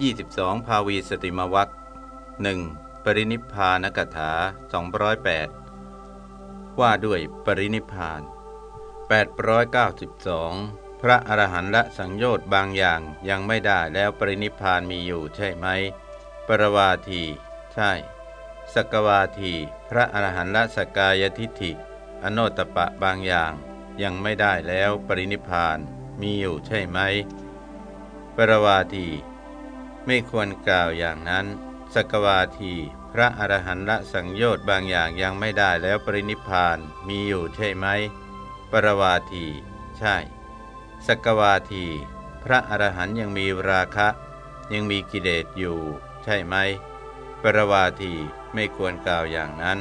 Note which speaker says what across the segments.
Speaker 1: 22 ภาวีสติมวัคหนึ่งปรินิพานกถา 208 ว่าด้วยปรินิพาน 892 พระอรหันต์ละสังโยชน์บางอย่างยังไม่ได้แล้วปรินิพานมีอยู่ใช่ไหม ปรวาที ใช่ สกวาที พระอรหันต์ละสกายทิฐิ อโนตปะบางอย่าง ยังไม่ได้แล้วปรินิพานมีอยู่ใช่ไหม ปรวาที ไม่ควรกล่าวอย่างนั้น สกวาที พระอรหันต์ละสังโยชน์บางอย่างยังไม่ได้แล้วปรินิพานมีอยู่ใช่ไหม ปรวาที ใช่ สกวาที พระอรหันต์ยังมีราคะ ยังมีกิเลสอยู่ ใช่ไหม ปรวาทีไม่ควรกล่าวอย่างนั้น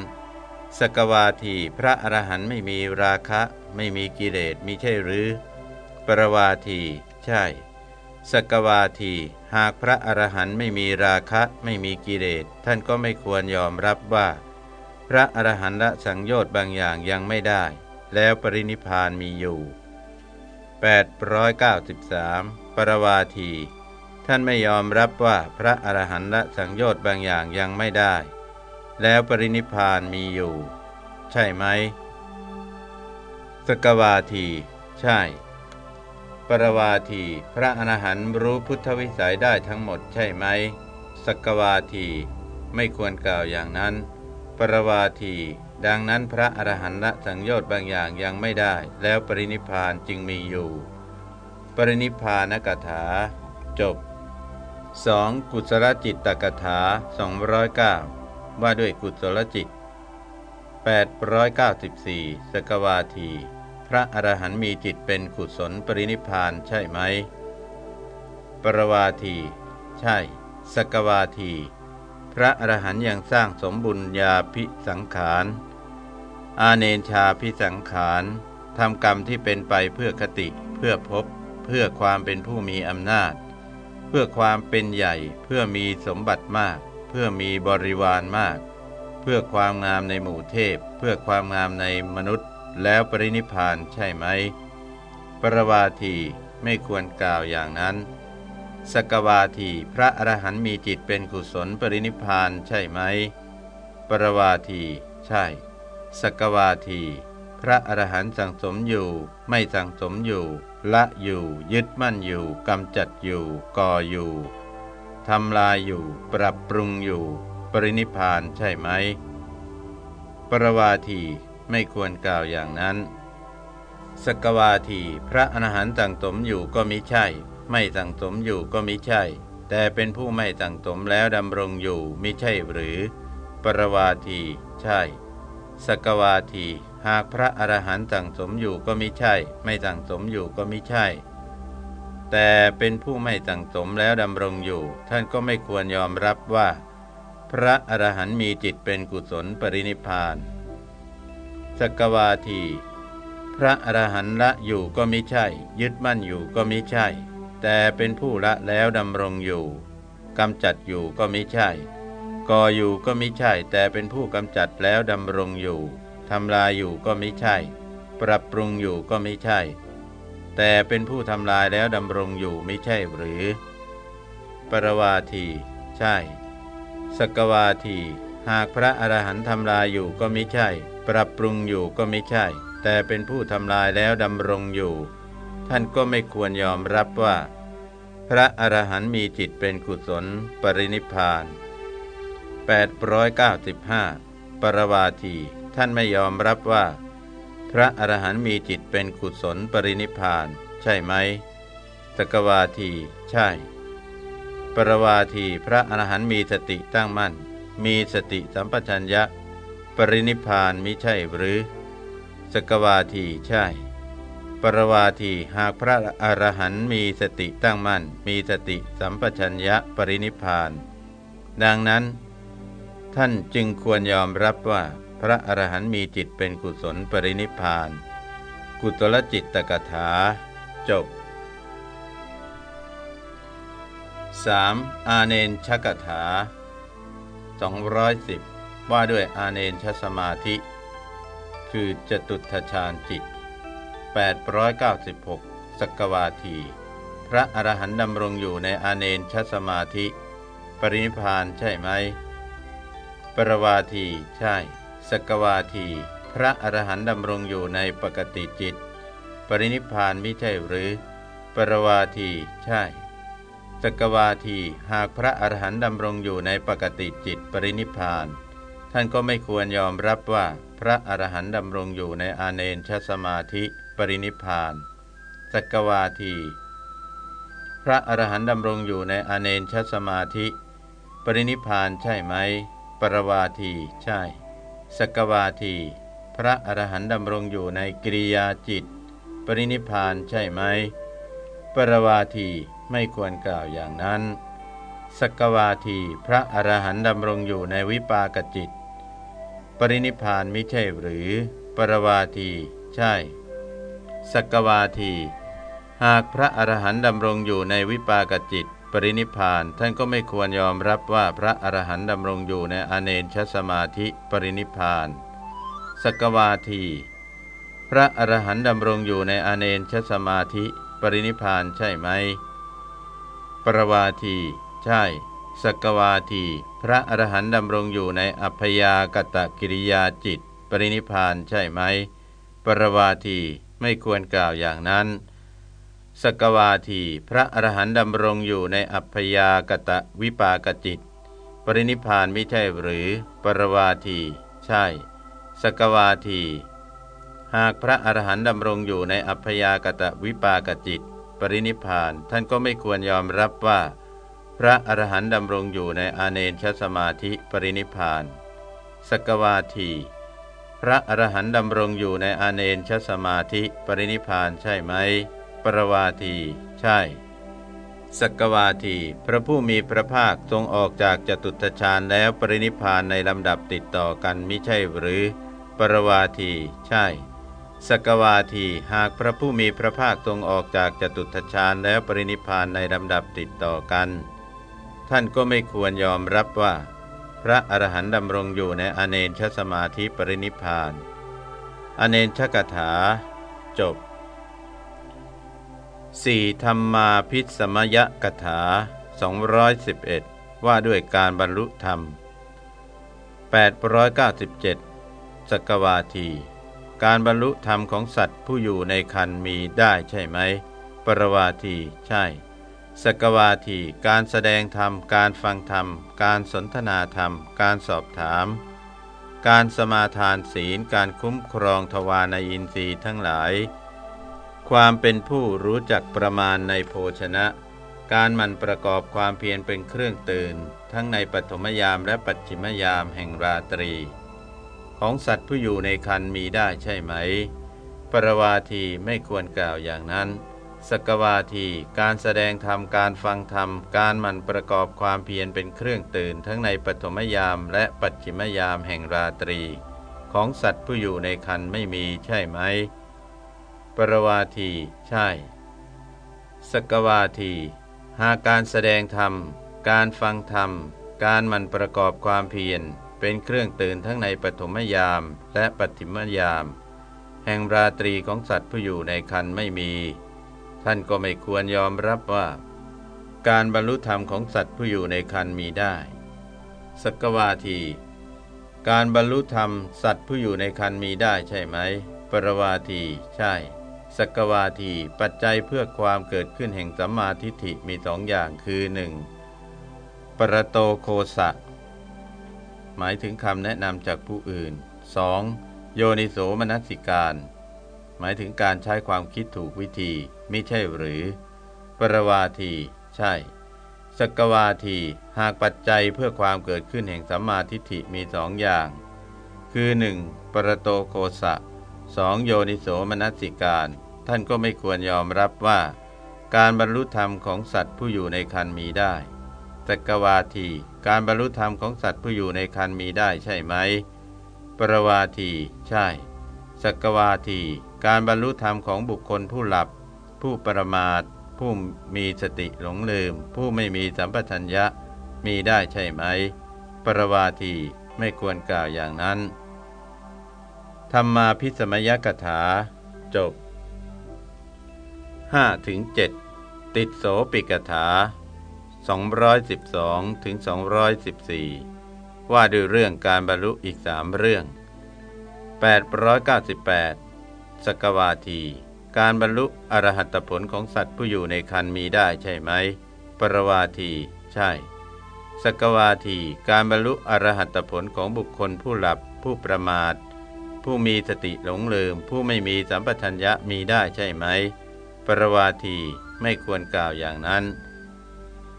Speaker 1: สกวาทีพระอรหันต์ไม่มีราคะ ไม่มีกิเลสมิใช่หรือ ปรวาที ใช่ สกวาที หากพระอรหันต์ไม่มีราคะไม่มีกิเลสท่านก็ไม่ควรยอมรับว่า พระอรหันต์ละสังโยชน์บางอย่างยังไม่ได้ แล้วปรินิพานมีอยู่ 893 ปรวาที ท่านไม่ยอมรับว่าพระอรหันต์ละสังโยชน์บางอย่างยังไม่ได้ แล้วปรินิพานมีอยู่ ใช่ไหมสกวาที ใช่ ปรวาที พระอรหันต์รู้พุทธวิสัยได้ทั้งหมดใช่ไหมสกวาที ไม่ควรกล่าวอย่างนั้น ปรวาที ดังนั้นพระอรหันต์ละสังโยชน์บางอย่างยังไม่ได้ แล้วปรินิพานจึงมีอยู่ ปรินิพานกถา จบ 2. กุศลจิตตกถา 209 ว่าด้วยกุศลจิต 894 สกวาที พระอรหันต์มีจิตเป็นกุศลปรินิพานใช่ไหม ปรวาที ใช่ สกวาที พระอรหันต์ยังสร้างสมบุญญาพิสังขาร อาเนชาพิสังขารทำกรรมที่เป็นไปเพื่อคติ เพื่อพบ เพื่อความเป็นผู้มีอำนาจ เพื่อความเป็นใหญ่ เพื่อมีสมบัติมาก เพื่อมีบริวารมาก เพื่อความงามในหมู่เทพ เพื่อความงามในมนุษย์ แล้วปรินิพานใช่ไหม ปรวาทีไม่ควรกล่าวอย่างนั้น สกวาทีพระอรหันต์มีจิตเป็นกุศลปรินิพานใช่ไหม ปรวาทีใช่ สกวาที พระอรหันต์สังสมอยู่ ไม่สังสมอยู่ ละอยู่ ยึดมั่นอยู่กำจัดอยู่ก่ออยู่ทำลายอยู่ปรับปรุงอยู่ ปรินิพานใช่ไหม ปรวาที ไม่ควรกล่าวอย่างนั้น สกวาทีพระอรหันต์ตั้งสมอยู่ก็มิใช่ ไม่ตั้งสมอยู่ก็มิใช่ แต่เป็นผู้ไม่ตั้งสมแล้วดำรงอยู่มิใช่หรือ ปรวาที ใช่ สกวาที หากพระอรหันต์ตั้งสมอยู่ก็มิใช่ ไม่ตั้งสมอยู่ก็มิใช่ แต่เป็นผู้ไม่ตั้งสมแล้วดำรงอยู่ ท่านก็ไม่ควรยอมรับว่า พระอรหันต์มีจิตเป็นกุศลปรินิพาน สกวาที พระอรหันต์ละอยู่ก็มิใช่ ยึดมั่นอยู่ก็มิใช่ แต่เป็นผู้ละแล้วดำรงอยู่กำจัดอยู่ก็มิใช่ก่ออยู่ก็มิใช่ แต่เป็นผู้กำจัดแล้วดำรงอยู่ทำลายอยู่ก็มิใช่ ปรับปรุงอยู่ก็มิใช่ แต่เป็นผู้ทำลายแล้วดำรงอยู่ไม่ใช่หรือ ปรวาที ใช่ สกวาที หากพระอรหันต์ทำลายอยู่ก็ไมิใช่ ปรับปรุงอยู่ก็ไม่ใช่ แต่เป็นผู้ทำลายแล้วดำรงอยู่ ท่านก็ไม่ควรยอมรับว่า พระอรหันต์มีจิตเป็นกุศล ปรินิพาน 895 ปรวาที ท่านไม่ยอมรับว่า พระอรหันต์มีจิตเป็นกุศลปรินิพาน ใช่ไหมตกวาที ใช่ ปรวาที พระอรหันต์มีสติตั้งมั่น มีสติสัมปชัญญะ ปรินิพานมิใช่หรือ สกวาทีใช่ ปรวาทีหากพระอรหันต์มีสติตั้งมั่น มีสติสัมปชัญญะปรินิพาน ดังนั้น ท่านจึงควรยอมรับว่าพระอรหันต์มีจิตเป็นกุศลปรินิพาน กุตลจิตตกถา จบ 3. อาเนนชกถา 210 ว่าด้วยอาเนนชสมาธิ คือจตุทชาญจิต 896 สกวาที พระอรหันต์ดำรงอยู่ในอาเนนชสมาธิ ปรินิพานใช่ไหม ปรวาทีใช่ สกวาที พระอรหันต์ดำรงอยู่ในปกติจิต ปรินิพานไม่ใช่หรือ ปรวาทีใช่ สกวาทีหากพระอรหันต์ดำรงอยู่ในปกติจิตปรินิพาน ท่านก็ไม่ควรยอมรับว่าพระอรหันต์ดำรงอยู่ในอาเนนชสมาธิปรินิพานสกวาที พระอรหันต์ดำรงอยู่ในอาเนนชสมาธิ ปรินิพานใช่ไหม ปรวาทีใช่สกวาที พระอรหันต์ดำรงอยู่ในกิริยาจิต ปรินิพานใช่ไหม ปรวาที ไม่ควรกล่าวอย่างนั้นสกวาทีพระอรหันต์ดำรงอยู่ในวิปากจิต ปรินิพานไม่ใช่หรือ ปรวาที ใช่สกวาที หากพระอรหันต์ดำรงอยู่ในวิปากจิต ปรินิพานท่านก็ไม่ควรยอมรับว่าพระอรหันต์ดำรงอยู่ในอเนนชสมาธิปรินิพานสกวาที พระอรหันต์ดำรงอยู่ในอเนนชสมาธิ ปรินิพานใช่ไหม ปรวาที ใช่ สกวาที พระอรหันต์ดำรงอยู่ในอัพยากตะกิริยาจิต ปรินิพานใช่ไหม ปรวาทีไม่ควรกล่าวอย่างนั้น สกวาที พระอรหันต์ดำรงอยู่ในอัพยากตะวิปากจิต ปรินิพานไม่ใช่หรือ ปรวาที ใช่ สกวาที หากพระอรหันต์ดำรงอยู่ในอัพยากตะวิปากจิต ปรินิพานท่านก็ไม่ควรยอมรับว่า พระอรหันต์ดำรงอยู่ในอาเนชสมาธิปรินิพานสกวาทีพระอรหันต์ดำรงอยู่ในอาเนนชสมาธิปรินิพานใช่ไหม ปรวาที ใช่สกวาทีพระผู้มีพระภาคทรงออกจากจตุตฌานแล้วปรินิพานในลำดับติดต่อกันมิใช่หรือ ปรวาที ใช่ สกวาทีหากพระผู้มีพระภาคทรงออกจากจตุตฌานแล้วปรินิพานในลำดับติดต่อกัน ท่านก็ไม่ควรยอมรับว่า พระอรหันต์ดำรงอยู่ในอเนนชสมาธิปรินิพาน อเนนชกถา จบ 4. ธรรมาพิสมยกถา 211 ว่าด้วยการบรรลุธรรม 897 สกวาที การบรรลุธรรมของสัตว์ผู้อยู่ในคันมีได้ใช่ไหม ปรวาทีใช่ สกวาทีการแสดงธรรม การฟังธรรม การสนทนาธรรม การสอบถาม การสมาทานศีล การคุ้มครองทวารในอินทรีย์ทั้งหลาย ความเป็นผู้รู้จักประมาณในโภชนะ การมันประกอบความเพียรเป็นเครื่องตื่น ทั้งในปฐมยามและปัจฉิมยามแห่งราตรี ของสัตว์ผู้อยู่ในคันมีได้ใช่ไหม ปรวาทีไม่ควรกล่าวอย่างนั้น สกวาทีการแสดงธรรมการฟังธรรม การมันประกอบความเพียรเป็นเครื่องตื่น ทั้งในปฐมยามและปัจฉิมยามแห่งราตรี ของสัตว์ผู้อยู่ในคันไม่มีใช่ไหม ปรวาที ใช่ สกวาที หากการแสดงธรรม การฟังธรรม การมันประกอบความเพียร เป็นเครื่องตื่นทั้งในปฐมยามและปัจฉิมยาม แห่งราตรีของสัตว์ผู้อยู่ในคันไม่มี ท่านก็ไม่ควรยอมรับว่า การบรรลุธรรมของสัตว์ผู้อยู่ในคันมีได้สกวาที การบรรลุธรรมสัตว์ผู้อยู่ในคันมีได้ใช่ไหม ปรวาที ใช่สกวาทีปัจจัยเพื่อความเกิดขึ้นแห่งสัมมาทิฏฐิมีสองอย่างคือ 1. ปรโตโคสะ หมายถึงคำแนะนำจากผู้อื่น 2. โยนิโสมนสิการ หมายถึงการใช้ความคิดถูกวิธีมิใช่หรือ ปรวาที ใช่สกวาทีหากปัจจัยเพื่อความเกิดขึ้นแห่งสัมมาทิฏฐิมีสองอย่าง คือ 1. ปรโตโคสะ 2. โยนิโสมนสิการ ท่านก็ไม่ควรยอมรับว่า การบรรลุธรรมของสัตว์ผู้อยู่ในคันมีได้ สกวาทีการบรรลุธรรมของสัตว์ผู้อยู่ในคันมีได้ใช่ไหม ปรวาที ใช่ สักวาที การบรรลุธรรมของบุคคลผู้หลับ ผู้ประมาท ผู้มีสติหลงลืม ผู้ไม่มีสัมปชัญญะมีได้ใช่ไหม ปรวาทีไม่ควรกล่าวอย่างนั้นธรรมาพิสมยกถา จบ5ถึง7ติดโสปิกถา 212ถึง214 ว่าด้วยเรื่องการบรรลุอีกสามเรื่อง 898 สกวาที การบรรลุอรหัตผลของสัตว์ผู้อยู่ในคันมีได้ใช่ไหม ปรวาที ใช่ สกวาที การบรรลุอรหัตผลของบุคคลผู้หลับผู้ประมาท ผู้มีสติหลงลืม ผู้ไม่มีสัมปชัญญะมีได้ใช่ไหม ปรวาที ไม่ควรกล่าวอย่างนั้น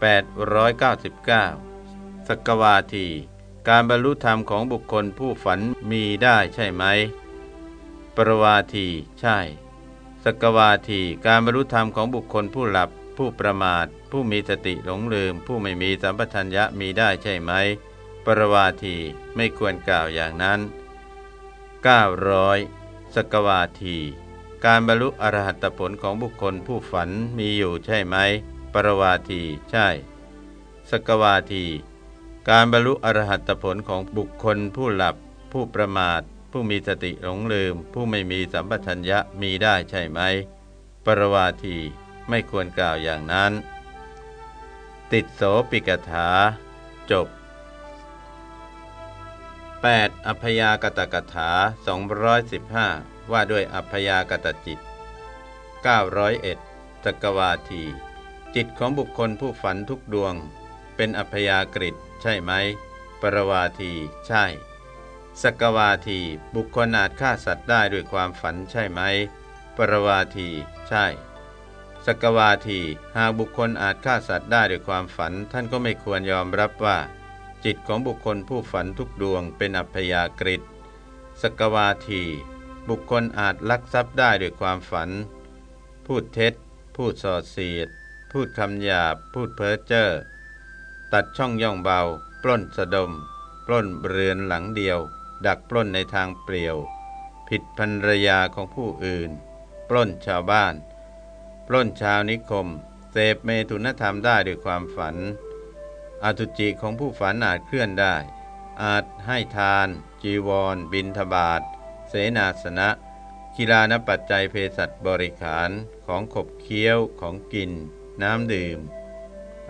Speaker 1: 899 สกวาที การบรรลุธรรมของบุคคลผู้ฝันมีได้ใช่ไหม ปรวาทีใช่ สกวาที การบรรลุธรรมของบุคคลผู้หลับ ผู้ประมาท ผู้มีสติหลงลืม ผู้ไม่มีสัมปชัญญะมีได้ใช่ไหม ปรวาทีไม่ควรกล่าวอย่างนั้น 900 สกวาที การบรรลุอรหัตผลของบุคคลผู้ฝันมีอยู่ใช่ไหม ปรวาทีใช่ สกวาที การบรรลุอรหัตผลของบุคคลผู้หลับ ผู้ประมาท ผู้มีสติหลงลืม ผู้ไม่มีสัมปชัญญะมีได้ใช่ไหม ปรวาทีไม่ควรกล่าวอย่างนั้น ติดโสปิกถา จบ 8. อัพยากตกถา 215 ว่าด้วยอัพยากตจิต 901ตกวาที จิตของบุคคลผู้ฝันทุกดวง เป็นอัพยากฤิใช่ไหม ปรวาที ใช่ สกวาที บุคคลอาจฆ่าสัตว์ได้ด้วยความฝันใช่ไหม ปรวาที ใช่ สกวาที หากบุคคลอาจฆ่าสัตว์ได้ด้วยความฝัน ท่านก็ไม่ควรยอมรับว่า จิตของบุคคลผู้ฝันทุกดวง เป็นอัพยากฤิสกวาที บุคคลอาจลักทรัพย์ได้ด้วยความฝัน พูดเท็จ พูดส่อเสียด พูดคำหยาบ พูดเพ้อเจ้อตัดช่องย่องเบา ปล้นสะดม ปล้นเรือนหลังเดียว ดักปล้นในทางเปลี่ยว ผิดภรรยาของผู้อื่น ปล้นชาวบ้าน ปล้นชาวนิคม เสพเมตุนธรรมได้ด้วยความฝันอาตุจิของผู้ฝันอาจเคลื่อนได้ อาจให้ทาน จีวร บินทบาทเสนาสนะกีฬานปัจจัยเภสัชบริขารของขบเคี้ยวของกิน น้ำดื่ม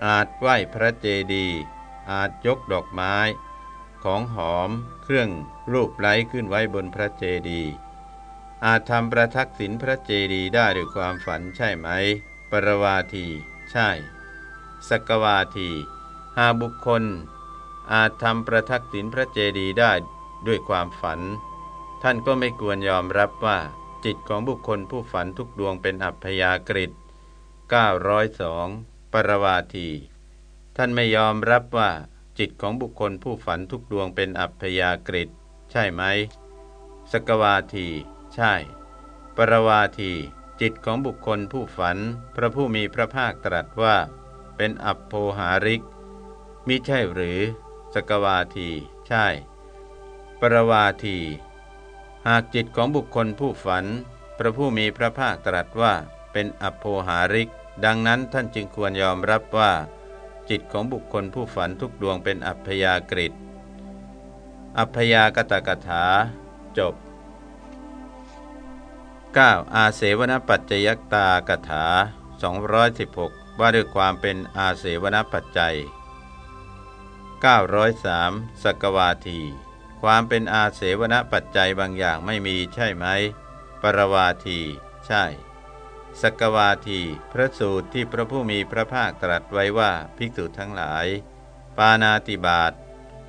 Speaker 1: อาจไหว้พระเจดีย์อาจยกดอกไม้ ของหอมเครื่องรูปไล้ขึ้นไว้บนพระเจดีย์อาจทำประทักษิณพระเจดีย์ได้ด้วยความฝันใช่ไหม ปรวาที ใช่ สกวาที หาบุคคล อาจทำประทักษิณพระเจดีย์ได้ด้วยความฝัน ท่านก็ไม่ควรยอมรับว่า จิตของบุคคลผู้ฝันทุกดวงเป็นอัพยากฤิ 902 ปรวาที ท่านไม่ยอมรับว่าจิตของบุคคลผู้ฝันทุกดวงเป็นอัพยากฤิใช่ไหม สกวาที ใช่ ปรวาที จิตของบุคคลผู้ฝัน พระผู้มีพระภาคตรัสว่า เป็นอัพโพหาริกมิใช่หรือ สกวาที ใช่ ปรวาที หากจิตของบุคคลผู้ฝัน พระผู้มีพระภาคตรัสว่าเป็นอัพโภหาริก ดังนั้นท่านจึงควรยอมรับว่า จิตของบุคคลผู้ฝันทุกดวงเป็นอัพยากฤิตอัพยากตกถา จบ 9. อาเสวนปัจจยตากถา 216 ว่าด้วยความเป็นอาเสวนปัจจัย 903สกวาที ความเป็นอาเสวนปัจจัยบางอย่างไม่มีใช่ไหม ปรวาที ใช่ สกวาทีพระสูตรที่พระผู้มีพระภาคตรัสไว้ว่าภิกษุทั้งหลาย ปานาติบาต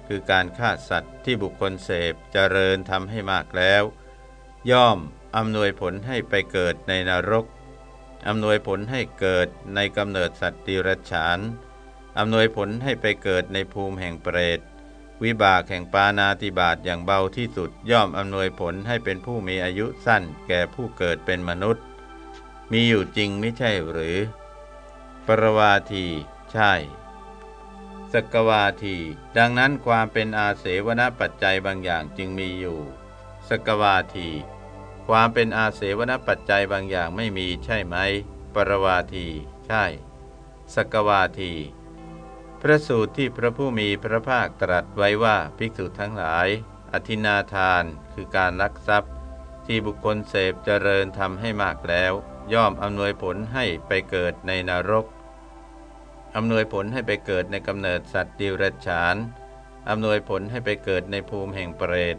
Speaker 1: คือการฆ่าสัตว์ที่บุคคลเสพเจริญทำให้มากแล้ว ย่อมอำนวยผลให้ไปเกิดในนรกอำนวยผลให้เกิดในกำเนิดสัตว์ดิรัจฉานอำนวยผลให้ไปเกิดในภูมิแห่งเปรต วิบากแห่งปานาติบาตอย่างเบาที่สุดย่อมอำนวยผลให้เป็นผู้มีอายุสั้นแก่ผู้เกิดเป็นมนุษย์ มีอยู่จริงไม่ใช่หรือ ปรวาที ใช่สกวาที ดังนั้นความเป็นอาเสวนปัจจัยบางอย่างจึงมีอยู่สกวาที ความเป็นอาเสวนปัจจัยบางอย่างไม่มีใช่ไหม ปรวาที ใช่สกวาที พระสูตรที่พระผู้มีพระภาคตรัสไว้ว่าภิกษุทั้งหลาย อธินาทานคือการลักทรัพย์ ที่บุคคลเสพเจริญทำให้มากแล้ว ย่อมอำนวยผลให้ไปเกิดในนรกอำนวยผลให้ไปเกิดในกำเนิดสัตว์ดิรัจฉานอำนวยผลให้ไปเกิดในภูมิแห่งเปรต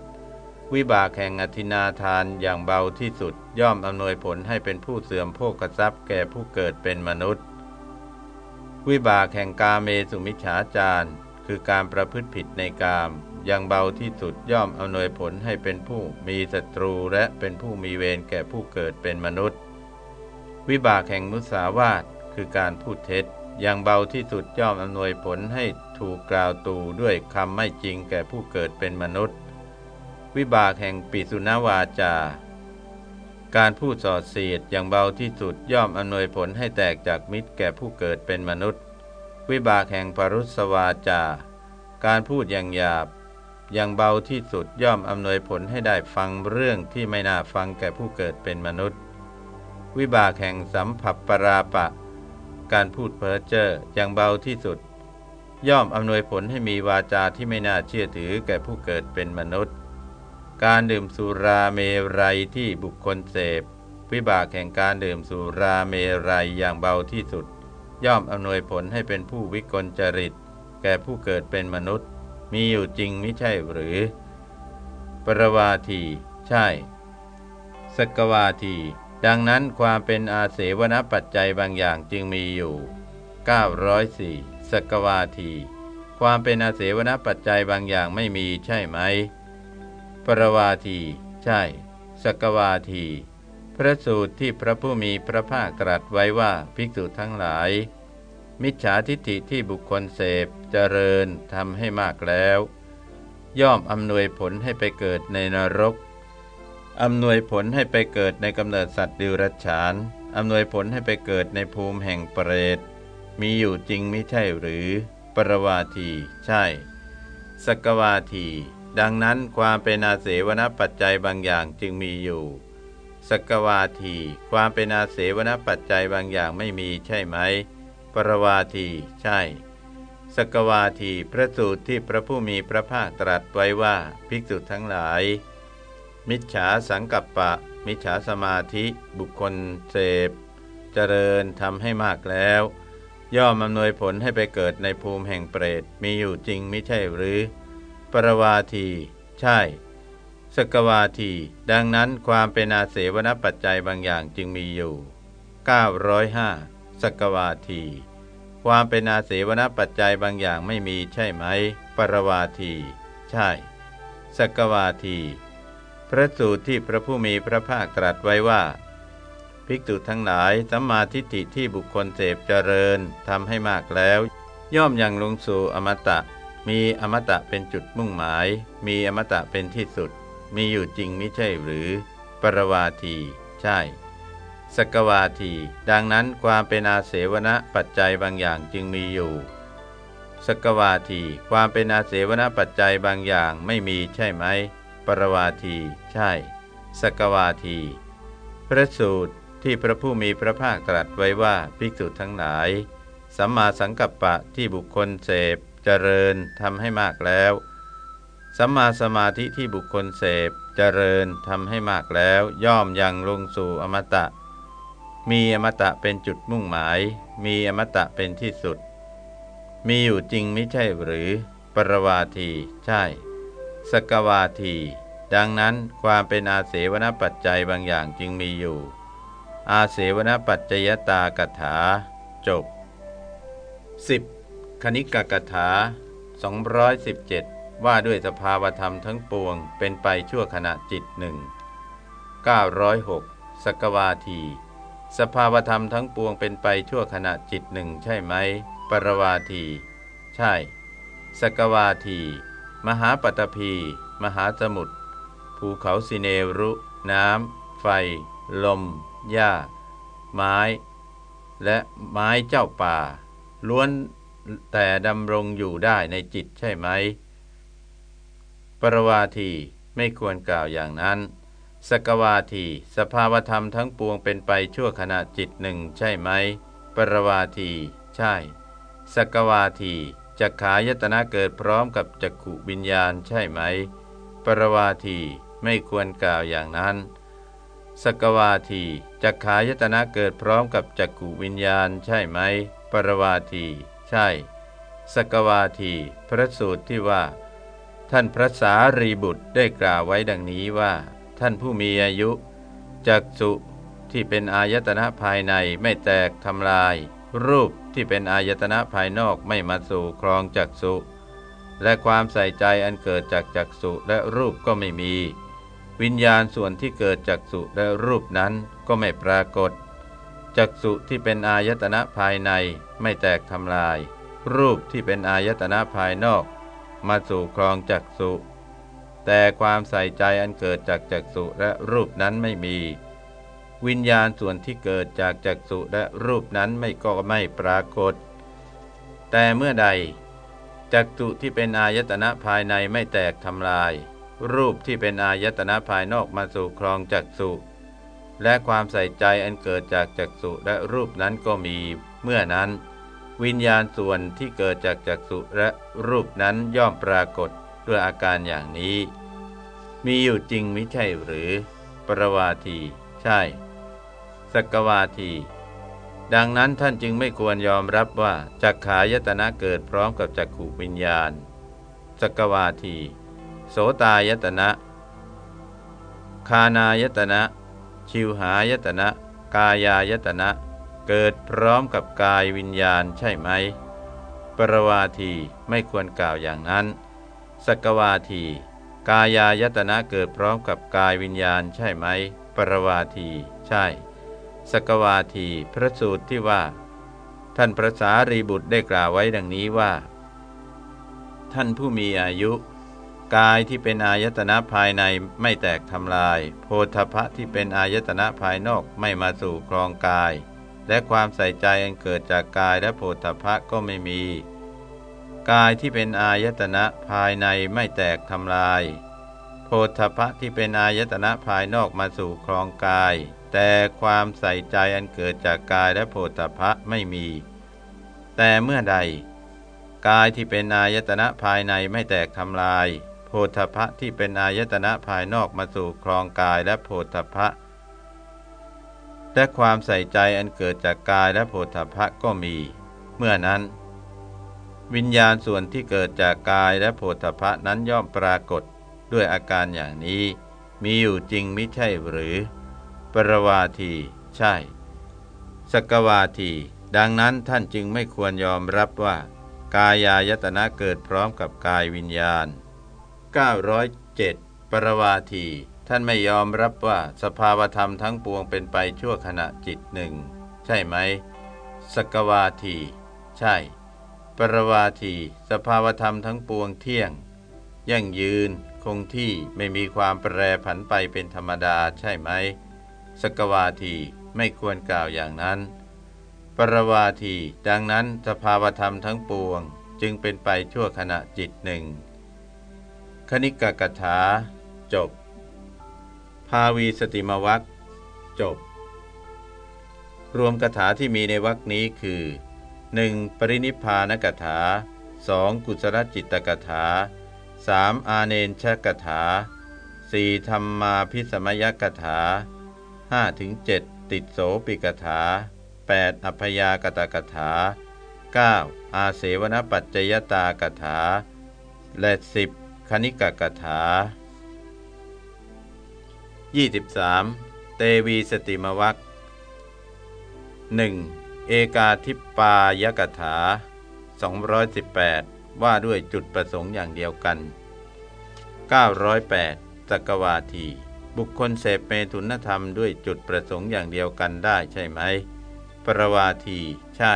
Speaker 1: วิบากแห่งอธินาทานอย่างเบาที่สุดย่อมอำนวยผลให้เป็นผู้เสื่อมโภคทรัพย์แก่ผู้เกิดเป็นมนุษย์ วิบากแห่งกาเมสุมิฉาจารคือการประพฤติผิดในกามอย่างเบาที่สุดย่อมอำนวยผลให้เป็นผู้มีศัตรูและเป็นผู้มีเวรแก่ผู้เกิดเป็นมนุษย์ วิบากแห่งมุสาวาทคือการพูดเท็จ อย่างเบาที่สุดย่อมอำนวยผลให้ถูกกล่าวตูด้วยคำไม่จริงแก่ผู้เกิดเป็นมนุษย์ วิบากแห่งปิสุนาวาจา การพูดส่อเสียดอย่างเบาที่สุดย่อมอำนวยผลให้แตกจากมิตรแก่ผู้เกิดเป็นมนุษย์ วิบากแห่งปรุสวาจา การพูดอย่างหยาบอย่างเบาที่สุดย่อมอำนวยผลให้ได้ฟังเรื่องที่ไม่น่าฟังแก่ผู้เกิดเป็นมนุษย์ วิบากแห่งสัมผัสปราปะ การพูดเพ้อเจ้ออย่างเบาที่สุด ย่อมอำนวยผลให้มีวาจาที่ไม่น่าเชื่อถือแก่ผู้เกิดเป็นมนุษย์ การดื่มสุราเมรัยที่บุคคลเสพ วิบากแห่งการดื่มสุราเมรัยอย่างเบาที่สุด ย่อมอำนวยผลให้เป็นผู้วิกลจริต แก่ผู้เกิดเป็นมนุษย์ มีอยู่จริงไม่ใช่หรือ ปรวาที ใช่สกวาที ดังนั้นความเป็นอาเสวนปัจจัยบางอย่างจึงมีอยู่ 904สกวาที ความเป็นอาเสวนปัจจัยบางอย่างไม่มีใช่ไหม ปรวาที ใช่สกวาที พระสูตรที่พระผู้มีพระภาคตรัสไว้ว่าภิกษุทั้งหลาย มิจฉาทิฏฐิที่บุคคลเสพเจริญทำให้มากแล้ว ย่อมอำนวยผลให้ไปเกิดในนรก อำนวยผลให้ไปเกิดในกำเนิดสัตว์ดิรัจฉานอำนวยผลให้ไปเกิดในภูมิแห่งเปรต มีอยู่จริงไม่ใช่หรือ ปรวาที ใช่ สกวาที ดังนั้นความเป็นอาเสวนปัจจัยบางอย่างจึงมีอยู่ สกวาที ความเป็นอาเสวนปัจจัยบางอย่างไม่มีใช่ไหม ปรวาที ใช่ สกวาที พระสูตรที่พระผู้มีพระภาคตรัสไว้ว่า ภิกษุทั้งหลาย มิจฉาสังกัปปะ มิจฉาสมาธิบุคคลเสพ เจริญทำให้มากแล้ว ย่อมอำนวยผลให้ไปเกิดในภูมิแห่งเปรตมีอยู่จริงไม่ใช่หรือ ปรวาที ใช่ สกวาที ดังนั้นความเป็นอาเสวนปัจจัยบางอย่างจึงมีอยู่ 905สกวาที ความเป็นอาเสวนปัจจัยบางอย่างไม่มีใช่ไหม ปรวาที ใช่สกวาที พระสูตรที่พระผู้มีพระภาคตรัสไว้ว่า ภิกษุทั้งหลายสัมมาทิฏฐิที่บุคคลเสพเจริญทำให้มากแล้ว ย่อมยังลงสู่อมตะ มีอมตะเป็นจุดมุ่งหมาย มีอมตะเป็นที่สุด มีอยู่จริงไม่ใช่หรือ ปรวาที ใช่ สกวาที ดังนั้นความเป็นอาเสวนะปัจจัยบางอย่างจึงมีอยู่ สกวาที ความเป็นอาเสวนะปัจจัยบางอย่างไม่มีใช่ไหม ปรวาที ใช่ สกวาที พระสูตรที่พระผู้มีพระภาคตรัสไว้ว่าภิกษุทั้งหลาย สัมมาสังกัปปะที่บุคคลเสพเจริญทำให้มากแล้ว สัมมาสมาธิที่บุคคลเสพเจริญทำให้มากแล้ว ย่อมยังลงสู่อมตะ มีอมตะเป็นจุดมุ่งหมาย มีอมตะเป็นที่สุด มีอยู่จริงไม่ใช่หรือ ปรวาที ใช่ สกวาที ดังนั้นความเป็นอาเสวนปัจจัยบางอย่างจึงมีอยู่ อาเสวนปัจจยตากถา จบ 10. คณิกกถา 217 ว่าด้วยสภาวธรรมทั้งปวง เป็นไปชั่วขณะจิตหนึ่ง906สกวาที สภาวธรรมทั้งปวงเป็นไปชั่วขณะจิตหนึ่งใช่ไหม ปรวาที ใช่ สกวาที มหาปตพี มหาสมุทร ภูเขาสิเนรุ น้ำ ไฟ ลม หญ้า ไม้ และไม้เจ้าป่า ล้วนแต่ดำรงอยู่ได้ในจิตใช่ไหม ปรวาทีไม่ควรกล่าวอย่างนั้น สกวาที สภาวธรรมทั้งปวงเป็นไปชั่วขณะจิตหนึ่งใช่ไหม ปรวาที ใช่ สกวาที จักขายตนะเกิดพร้อมกับจักขุวิญญาณใช่ไหม ปรวาทีไม่ควรกล่าวอย่างนั้น สกวาทีจักขายตนะเกิดพร้อมกับจักขุวิญญาณใช่ไหม ปรวาทีใช่ สกวาทีพระสูตรที่ว่า ท่านพระสารีบุตรได้กล่าวไว้ดังนี้ว่า ท่านผู้มีอายุจักสุที่เป็นอายตนะภายในไม่แตกทำลาย รูป ที่เป็นอายตนะภายนอกไม่มาสู่ครองจักสุและความใส่ใจอันเกิดจากจักสุและรูปก็ไม่มี วิญญาณส่วนที่เกิดจากสุและรูปนั้นก็ไม่ปรากฏจักสุที่เป็นอายตนะภายในไม่แตกทำลาย รูปที่เป็นอายตนะภายนอก มาสู่ครองจักสุแต่ความใส่ใจอันเกิดจากจักสุและรูปนั้นไม่มี วิญญาณส่วนที่เกิดจากจักสุและรูปนั้นไม่ก็ไม่ปรากฏ แต่เมื่อใดจักสุที่เป็นอายตนะภายในไม่แตกทำลาย รูปที่เป็นอายตนะภายนอกมาสู่ครองจักสุและความใส่ใจอันเกิดจากจักสุและรูปนั้นก็มี เมื่อนั้น วิญญาณส่วนที่เกิดจากจักสุและรูปนั้นย่อมปรากฏด้วยอาการอย่างนี้ มีอยู่จริงไม่ใช่หรือ ประวาที ใช่ สกวาที ดังนั้นท่านจึงไม่ควรยอมรับว่าจักขายตนะเกิดพร้อมกับจักขูวิญญาณสกวาที โสตายตนะ คานายตนะ ชิวหายตนะ กายายตนะ เกิดพร้อมกับกายวิญญาณใช่ไหม ปรวาทีไม่ควรกล่าวอย่างนั้น สกวาที กายายตนะเกิดพร้อมกับกายวิญญาณใช่ไหม ปรวาที ใช่ สกวาทีพระสูตรที่ว่า ท่านพระสารีบุตรได้กล่าวไว้ดังนี้ว่า ท่านผู้มีอายุ กายที่เป็นอายตนะภายในไม่แตกทำลาย โพธพะที่เป็นอายตนะภายนอกไม่มาสู่ครองกาย และความใส่ใจอันเกิดจากกายและโพธพะก็ไม่มี กายที่เป็นอายตนะภายในไม่แตกทำลาย โพธพะที่เป็นอายตนะภายนอกมาสู่ครองกาย แต่ความใส่ใจอันเกิดจากกายและโพธพะไม่มี แต่เมื่อใด กายที่เป็นอายตนะภายในไม่แตกทำลาย โพธพะที่เป็นอายตนะภายนอกมาสู่ครองกายและโพธพะและความใส่ใจอันเกิดจากกายและโพธพะก็มี เมื่อนั้น วิญญาณส่วนที่เกิดจากกายและโพธพะนั้นย่อมปรากฏด้วยอาการอย่างนี้ มีอยู่จริงไม่ใช่หรือ ปรวาที ใช่สกวาที ดังนั้นท่านจึงไม่ควรยอมรับว่า กายายตนะเกิดพร้อมกับกายวิญญาณ 907 ปรวาที ท่านไม่ยอมรับว่าสภาวธรรมทั้งปวงเป็นไปชั่วขณะจิตหนึ่ง ใช่ไหมสกวาที ใช่ ปรวาที สภาวธรรมทั้งปวงเที่ยง ยั่งยืน คงที่ไม่มีความแปรผันไปเป็นธรรมดาใช่ไหม สกวาทีไม่ควรกล่าวอย่างนั้น ปรวาที ดังนั้นสภาวธรรมทั้งปวงจึงเป็นไปชั่วขณะจิตหนึ่ง คณิกกถา จบ ภาวีสติมวัคจบ รวมกถาที่มีในวัคนี้คือ 1. ปรินิพานกถา 2. กุศลจิตตกถา 3. อาเนนชกถา 4. ธรรมาพิสมยกถา 5ถึง7ติดโสปิกถา 8. อัพยากตกถา 9. อาเสวนปัจจยตากถา และ 10. คณิกกถา 23. เตวีสติมวัค 1. เอกาทิปปายกถา 218 ว่าด้วยจุดประสงค์อย่างเดียวกัน 908สกวาที บุคคลเสพเมถุนธรรมด้วยจุดประสงค์อย่างเดียวกันได้ใช่ไหม ปรวาที ใช่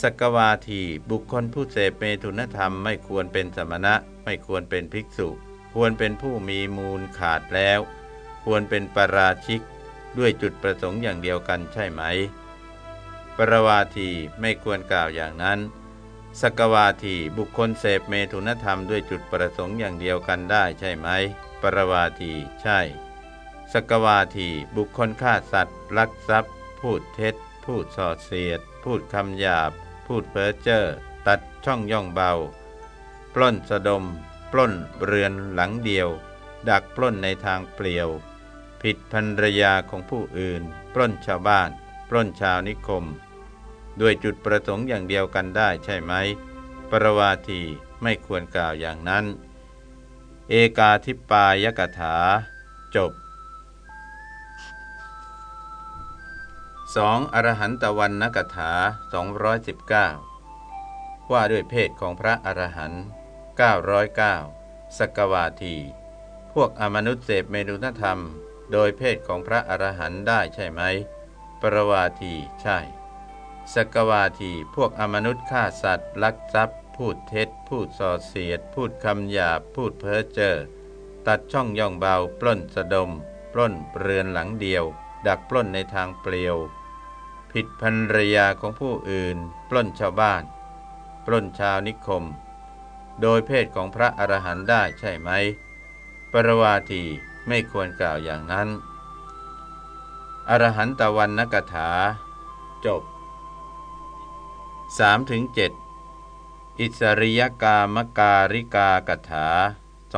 Speaker 1: สกวาที บุคคลผู้เสพเมถุนธรรมไม่ควรเป็นสมณะ ไม่ควรเป็นภิกษุ ควรเป็นผู้มีมูลขาดแล้ว ควรเป็นปราชิก ด้วยจุดประสงค์อย่างเดียวกันใช่ไหม ปรวาที ไม่ควรกล่าวอย่างนั้น สกวาทีบุคคลเสพเมถุนธรรมด้วยจุดประสงค์อย่างเดียวกันได้ใช่ไหม ปรวาทีใช่ สกวาทีบุคคลฆ่าสัตว์ ลักทรัพย์ พูดเท็จ พูดส่อเสียด พูดคำหยาบ พูดเพ้อเจ้อตัดช่องย่องเบา ปล้นสะดม ปล้นเรือนหลังเดียว ดักปล้นในทางเปลี่ยว ผิดภรรยาของผู้อื่น ปล้นชาวบ้าน ปล้นชาวนิคม ด้วยจุดประสงค์อย่างเดียวกันได้ใช่ไหม ปรวาทีไม่ควรกล่าวอย่างนั้น เอกาทิปายกถา จบ 2. อรหันตวันนกถา 219 ว่าด้วยเพศของพระอรหันต์909สกวาที พวกอมนุษย์เสพเมนุนธรรม โดยเพศของพระอรหันต์ได้ใช่ไหม ปรวาทีใช่ สกวาทีพวกอมนุษย์ฆ่าสัตว์ ลักทรัพย์ พูดเท็จ พูดส่อเสียด พูดคำหยาบพูดเพ้อเจ้อตัดช่องย่องเบา ปล้นสะดม ปล้นเรือนหลังเดียว ดักปล้นในทางเปลี่ยว ผิดภรรยาของผู้อื่น ปล้นชาวบ้าน ปล้นชาวนิคม โดยเพศของพระอรหันต์ได้ใช่ไหม ปรวาทีไม่ควรกล่าวอย่างนั้น อรหันตวันนกถา จบ 3-7อิสริยกามการิกากถา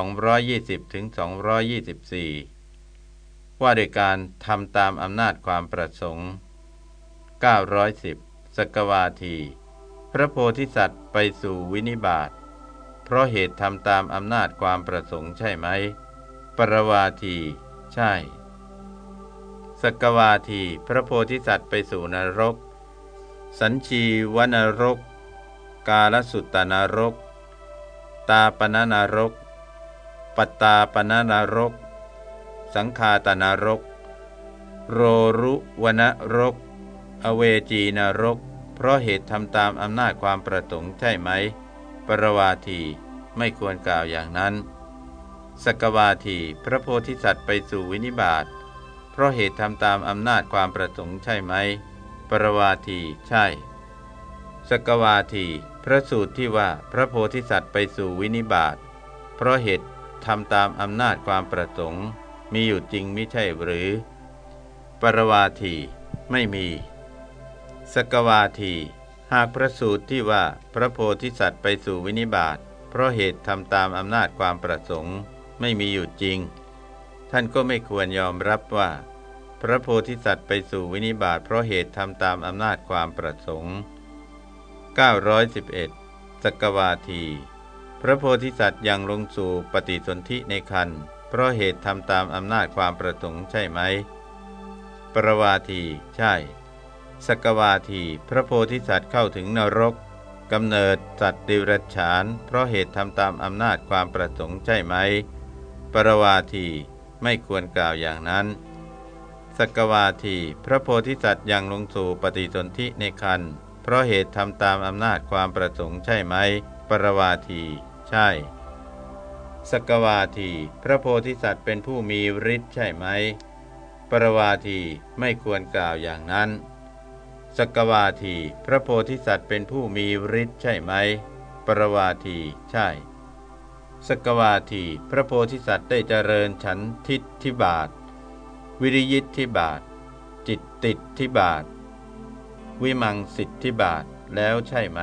Speaker 1: 220-224 ว่าโดยการทำตามอำนาจความประสงค์ 910 สกวาที พระโพธิสัตว์ไปสู่วินิบาตเพราะเหตุทำตามอำนาจความประสงค์ใช่ไหม ปรวาที ใช่ สกวาที พระโพธิสัตว์ไปสู่นรก สัญชีวนรก กาลสุตตนรก ตาปนนรก ปตาปนนรก สังคาตนรก โรรุวนรก อเวจีนรก เพราะเหตุทำตามอำนาจความประสงค์ใช่ไหม ปรวาทีไม่ควรกล่าวอย่างนั้น สกวาทีพระโพธิสัตว์ไปสู่วินิบาตเพราะเหตุทำตามอำนาจความประสงค์ใช่ไหม ปรวาทีใช่ สกวาที พระสูตรที่ว่าพระโพธิสัตว์ไปสู่วินิบาตเพราะเหตุทำตามอำนาจความประสงค์ มีอยู่จริงไม่ใช่หรือ ปรวาทีไม่มี สกวาที หากพระสูตรที่ว่าพระโพธิสัตว์ไปสู่วินิบาตเพราะเหตุทำตามอำนาจความประสงค์ ไม่มีอยู่จริง ท่านก็ไม่ควรยอมรับว่า พระโพธิสัตว์ไปสู่วินิบาตเพราะเหตุทำตามอำนาจความประสงค์ 911สกวาที พระโพธิสัตว์ยังลงสู่ปฏิสนธิในคันเพราะเหตุทำตามอำนาจความประสงค์ใช่ไหม ปรวาที ใช่ สกวาที พระโพธิสัตว์เข้าถึงนรกกำเนิดสัตว์ดิรัจฉาน เพราะเหตุทำตามอำนาจความประสงค์ใช่ไหม ปรวาที ไม่ควรกล่าวอย่างนั้น สกวาทีพระโพธิสัตว์ยังลงสู่ปฏิสนธิในคันเพราะเหตุทำตามอำนาจความประสงค์ใช่ไหม ปรวาที ใช่ สกวาที พระโพธิสัตว์เป็นผู้มีฤทธิ์ใช่ไหม ปรวาทีไม่ควรกล่าวอย่างนั้น สกวาที พระโพธิสัตว์เป็นผู้มีฤทธิ์ใช่ไหม ปรวาทีใช่ สกวาที พระโพธิสัตว์ได้เจริญฉันทิฏฐิบาท วิริยิทธิบาท จิตติดทิบาท วิมังสิทธิบาทแล้วใช่ไหม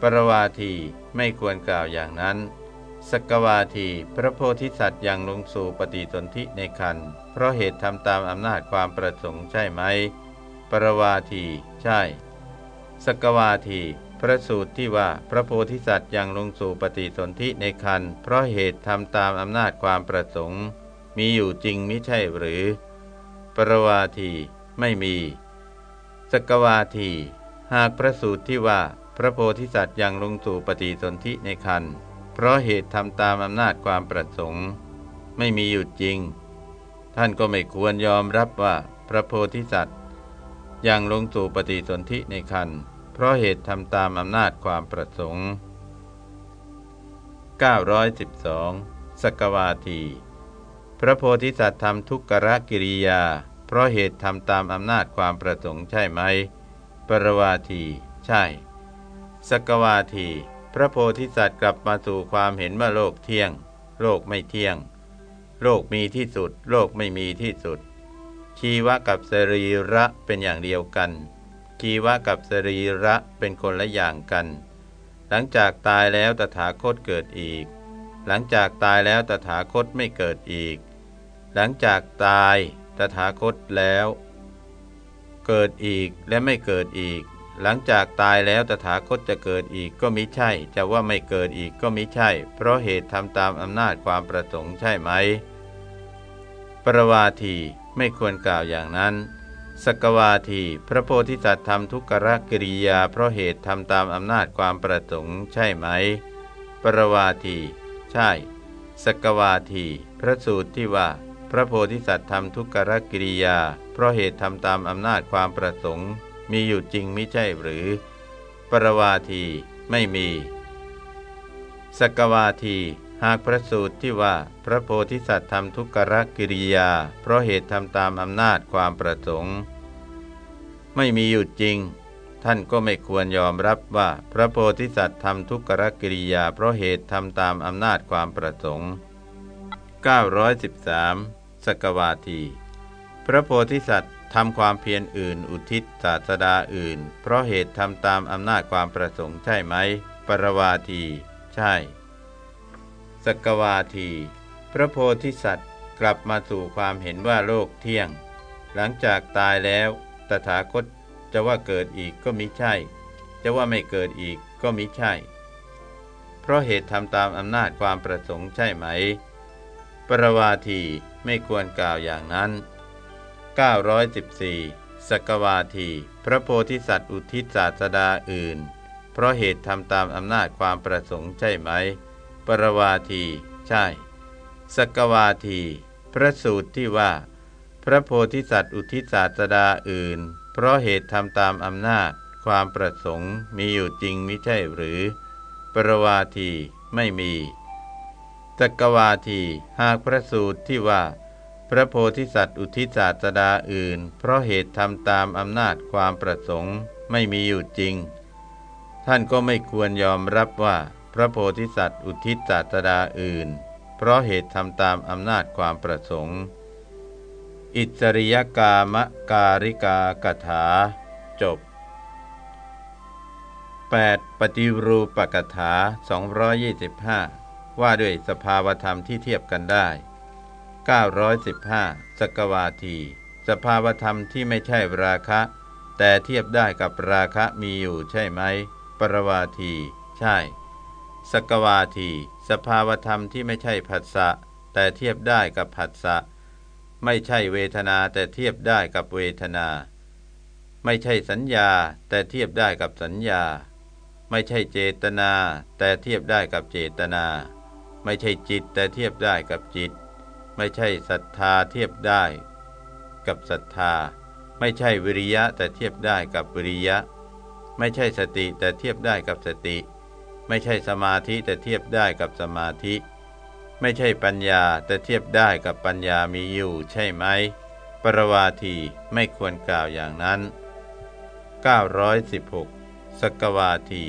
Speaker 1: ปรวาทีไม่ควรกล่าวอย่างนั้น สกวาทีพระโพธิสัตว์ยังลงสู่ปฏิสนธิในคันเพราะเหตุทำตามอำนาจความประสงค์ใช่ไหม ปรวาที ใช่ สกวาทีพระสูตรที่ว่าพระโพธิสัตว์ยังลงสู่ปฏิสนธิในคันเพราะเหตุทำตามอำนาจความประสงค์ มีอยู่จริงม่ใช่หรือ ปรวาทีไม่มีสกวาที หากพระสูตรที่ว่าพระโพธิสัตว์ยังลงสู่ปฏิสนธิในคันเพราะเหตุทำตามอำนาจความประสงค์ ไม่มีอยู่จริง ท่านก็ไม่ควรยอมรับว่าพระโพธิสัตว์ยังลงสู่ปฏิสนธิในคันเพราะเหตุทำตามอำนาจความประสงค์ 912 สกวาที ระโพธิสัตว์ทำทุกขกิริยา เพราะเหตุทำตามอำนาจความประสงค์ใช่ไหม ปรวาที ใช่ สกวาที พระโพธิสัตว์กลับมาสู่ความเห็นว่าโลกเที่ยง โลกไม่เที่ยง โลกมีที่สุด โลกไม่มีที่สุด ชีวะกับสรีระเป็นอย่างเดียวกัน ชีวะกับสรีระเป็นคนละอย่างกัน หลังจากตายแล้วตถาคตเกิดอีกหลังจากตายแล้วตถาคตไม่เกิดอีก หลังจากตายตถาคตแล้ว เกิดอีกและไม่เกิดอีก หลังจากตายแล้วตถาคตจะเกิดอีกก็มิใช่ จะว่าไม่เกิดอีกก็มิใช่ เพราะเหตุทำตามอำนาจความประสงค์ใช่ไหม ประวาทีไม่ควรกล่าวอย่างนั้นสกวาทีพระโพธิสัตว์ทำทุกขกิริยา เพราะเหตุทำตามอำนาจความประสงค์ใช่ไหม ปรวาที ใช่ สกวาที พระสูตรที่ว่า ระโพธิสัตว์ทำทุกขกิริยา เพราะเหตุทำตามอำนาจความประสงค์ มีอยู่จริงไม่ใช่หรือ ปรวาทีไม่มี สกวาที หากพระสูตรที่ว่าพระโพธิสัตว์ทำทุกขกิริยา เพราะเหตุทำตามอำนาจความประสงค์ ไม่มีอยู่จริง ท่านก็ไม่ควรยอมรับว่าพระโพธิสัตว์ทำทุกขกิริยา เพราะเหตุทำตามอำนาจความประสงค์913 สกวาที พระโพธิสัตว์ทำความเพียรอื่น อุทิศศาสดาอื่น เพราะเหตุทำตามอำนาจความประสงค์ใช่ไหม ปรวาที ใช่ สกวาที พระโพธิสัตว์กลับมาสู่ความเห็นว่าโลกเที่ยง หลังจากตายแล้วตถาคตจะว่าเกิดอีกก็มิใช่ จะว่าไม่เกิดอีกก็มิใช่ เพราะเหตุทำตามอำนาจความประสงค์ใช่ไหม ปรวาทีไม่ควรกล่าวอย่างนั้น 914สกวาที พระโพธิสัตว์อุทิศศาสดาอื่น เพราะเหตุทำตามอำนาจความประสงค์ใช่ไหม ปรวาทีใช่สกวาที พระสูตรที่ว่า พระโพธิสัตว์อุทิศศาสดาอื่น เพราะเหตุทำตามอำนาจความประสงค์มีอยู่จริงมิใช่หรือ ปรวาทีไม่มี สกวาทีหากพระสูตรที่ว่า พระโพธิสัตว์อุทิศศาสดาอื่น เพราะเหตุทำตามอำนาจความประสงค์ไม่มีอยู่จริง ท่านก็ไม่ควรยอมรับว่า พระโพธิสัตว์อุทิศศาสดาอื่น เพราะเหตุทำตามอำนาจความประสงค์ อิสริยกามการิกากถา จบ 8. ปฏิรูปกถา 225 ว่าด้วยสภาวธรรมที่เทียบกันได้ 915 สกวาที สภาวธรรมที่ไม่ใช่ราคะ แต่เทียบได้กับราคะมีอยู่ใช่ไหม ปรวาที ใช่ สกวาที สภาวธรรมที่ไม่ใช่ผัสสะแต่เทียบได้กับผัสสะ ไม่ใช่เวทนาแต่เทียบได้กับเวทนา ไม่ใช่สัญญา แต่เทียบได้กับสัญญา ไม่ใช่เจตนา แต่เทียบได้กับเจตนา ไม่ใช่จิตแต่เทียบได้กับจิต ไม่ใช่ศรัทธาเทียบได้ กับศรัทธา ไม่ใช่วิริยะแต่เทียบได้กับวิริยะ ไม่ใช่สติแต่เทียบได้กับสติ ไม่ใช่สมาธิแต่เทียบได้กับสมาธิ ไม่ใช่ปัญญาแต่เทียบได้กับปัญญามีอยู่ใช่ไหม ปรวาทีไม่ควรกล่าวอย่างนั้น 916สกวาที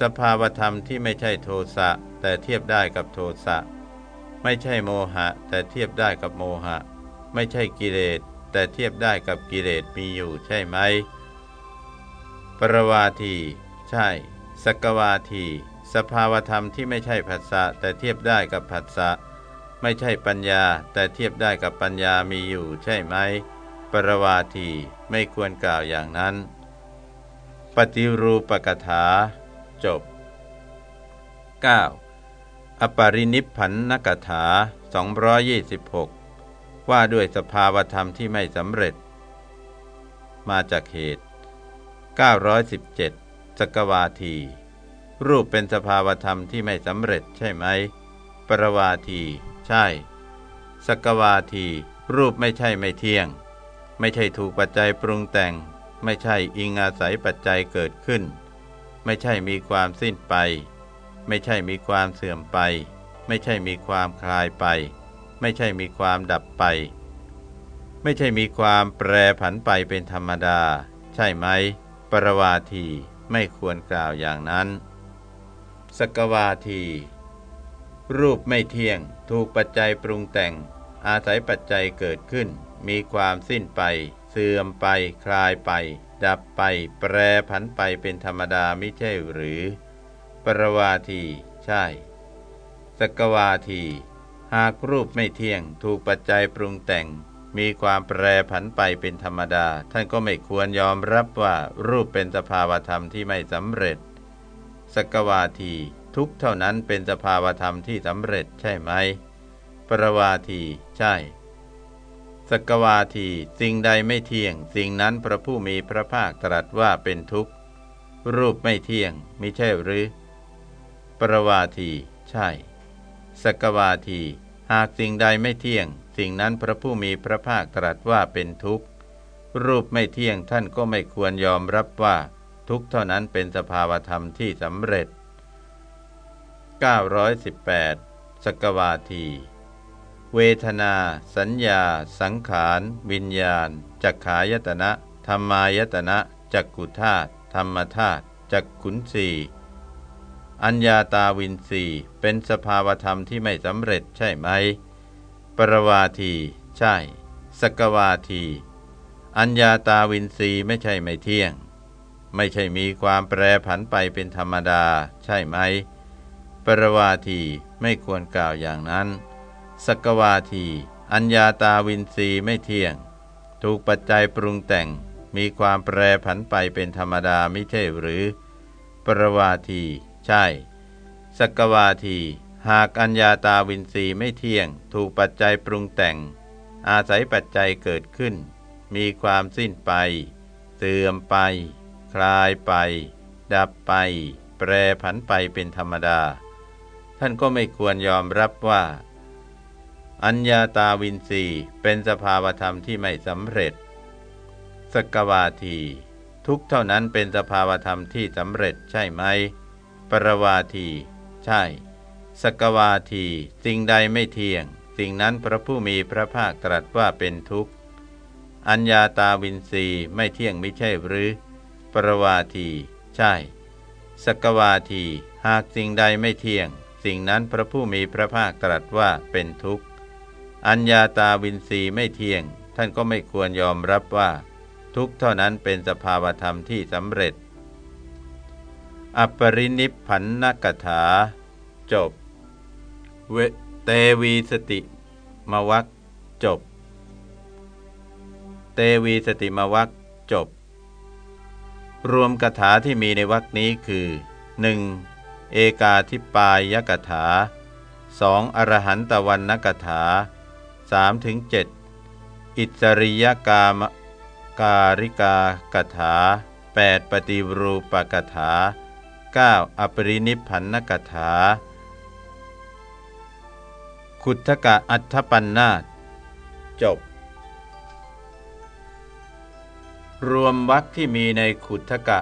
Speaker 1: สภาวธรรมที่ไม่ใช่โทสะ แต่เทียบได้กับโทสะ ไม่ใช่โมหะ แต่เทียบได้กับโมหะ ไม่ใช่กิเลสแต่เทียบได้กับกิเลสมีอยู่ใช่ไหม ปรวาที ใช่ สกวาที สภาวธรรมที่ไม่ใช่ผัสสะแต่เทียบได้กับผัสสะ ไม่ใช่ปัญญา แต่เทียบได้กับปัญญามีอยู่ใช่ไหม ปรวาทีไม่ควรกล่าวอย่างนั้น ปฏิรูปกถา จบ 9. อปรินิพันนกถา 226 ว่าด้วยสภาวธรรมที่ไม่สำเร็จ มาจากเหตุ 917 สกวาที รูปเป็นสภาวธรรมที่ไม่สำเร็จใช่ไหม ปรวาที ใช่ สกวาที รูปไม่ใช่ไม่เที่ยง ไม่ใช่ถูกปัจจัยปรุงแต่ง ไม่ใช่อิงอาศัยปัจจัยเกิดขึ้น ไม่ใช่มีความสิ้นไป ไม่ใช่มีความเสื่อมไป ไม่ใช่มีความคลายไป ไม่ใช่มีความดับไป ไม่ใช่มีความแปรผันไปเป็นธรรมดา ใช่ไหม ปรวาทีไม่ควรกล่าวอย่างนั้น สกวาที รูปไม่เที่ยง ถูกปัจจัยปรุงแต่ง อาศัยปัจจัยเกิดขึ้น มีความสิ้นไป เสื่อมไป คลายไป ดับไป แปรผันไปเป็นธรรมดาไม่ใช่หรือ ปรวาที ใช่ สกวาที หากรูปไม่เที่ยง ถูกปัจจัยปรุงแต่ง มีความแปรผันไปเป็นธรรมดา ท่านก็ไม่ควรยอมรับว่ารูปเป็นสภาวธรรมที่ไม่สำเร็จ สกวาที ทุกเท่านั้นเป็นสภาวธรรมที่สำเร็จใช่ไหม ปรวาที ใช่สกวาทีสิ่งใดไม่เที่ยง สิ่งนั้นพระผู้มีพระภาคตรัสว่าเป็นทุกข์ รูปไม่เที่ยงมิใช่หรือ ปรวาที ใช่ สกวาที หากสิ่งใดไม่เที่ยง สิ่งนั้นพระผู้มีพระภาคตรัสว่าเป็นทุกข์ รูปไม่เที่ยงท่านก็ไม่ควรยอมรับว่า ทุกเท่านั้นเป็นสภาวธรรมที่สำเร็จ 918 สกวาที เวทนา สัญญา สังขาร วิญญาณ จักขายตนะ ธรรมายตนะ จักกุธาตุ ธรรมธาตุ จักขุนสี อัญญาตาวินสีเป็นสภาวธรรมที่ไม่สำเร็จใช่ไหม ปรวาที ใช่ สกวาที อัญญาตาวินสีไม่ใช่ไม่เที่ยง ไม่ใช่มีความแปรผันไปเป็นธรรมดา ใช่ไหม ปรวาทีไม่ควรกล่าวอย่างนั้น สกวาที อัญญาตาวินสีไม่เที่ยง ถูกปัจจัยปรุงแต่ง มีความแปรผันไปเป็นธรรมดาไม่ใช่หรือ ปรวาที ใช่ สกวาที หากอัญญาตาวินสีไม่เที่ยง ถูกปัจจัยปรุงแต่ง อาศัยปัจจัยเกิดขึ้น มีความสิ้นไป เสื่อมไป คลายไป ดับไป แปรผันไปเป็นธรรมดา ท่านก็ไม่ควรยอมรับว่า อัญญาตาวินสีเป็นสภาวธรรมที่ไม่สำเร็จ สกวาที ทุกเท่านั้นเป็นสภาวธรรมที่สำเร็จใช่ไหม ปรวาที ใช่ สกวาที สิ่งใดไม่เที่ยง สิ่งนั้นพระผู้มีพระภาคตรัสว่าเป็นทุกข์ อัญญาตาวินสีไม่เที่ยงไม่ใช่หรือ ปรวาที ใช่ สกวาที หากสิ่งใดไม่เที่ยง สิ่งนั้นพระผู้มีพระภาคตรัสว่าเป็นทุกข์ อัญญาตาวินสีไม่เที่ยง ท่านก็ไม่ควรยอมรับว่า ทุกเท่านั้นเป็นสภาวธรรมที่สำเร็จ อปรินิพันนกถา จบ เวเตวีสติมวักจบ เตวีสติมวักจบ รวมกถาที่มีในวักนี้คือ 1. เอกาทิปายกถา 2. อรหันตวันนกถา 3-7 อิสริยกามการิกากถา 8. ปฏิรูปกถา 9. อปรินิพันนกถา ขุทกะอัฏฐปันนาจบ รวมวรรคที่มีในขุทกะ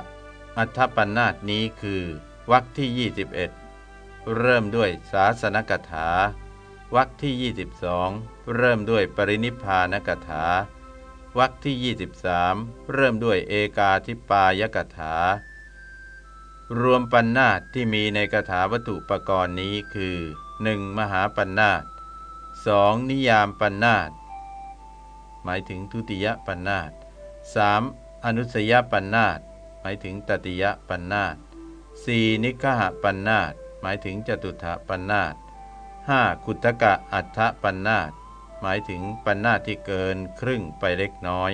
Speaker 1: อัฏฐปันนาตนี้คือวรรคที่ 21 เริ่มด้วยศาสนกถาวรรคที่ 22 เริ่มด้วยปรินิพานกถาวรรคที่ 23 เริ่มด้วยเอกาทิปายกถา รวมปัญนาตที่มีในคาถาวัตถุปกรณ์นี้คือ 1. มหาปัญนาต 2. นิยามปัญนาต หมายถึงทุติยปัญนาต 3. อนุสยปัญนาต หมายถึงตติยปัญนาต 4. นิฆหปัญนาต หมายถึงจตุถปัญนาต 5. คุตกะอัฏฐปัญนาต หมายถึงปัญนาตที่เกินครึ่งไปเล็กน้อย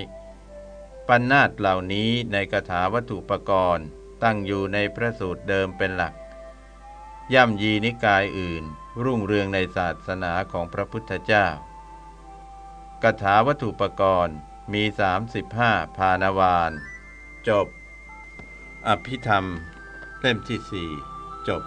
Speaker 1: ปัญนาตเหล่านี้ในคาถาวัตถุปกรณ์ ตั้งอยู่ในพระสูตรเดิมเป็นหลัก ย่ำยีนิกายอื่น รุ่งเรืองในศาสนาของพระพุทธเจ้ากถาวัตถุปกรณ์มี 35พานาวาน จบ อภิธรรม เล่มที่สี่จบ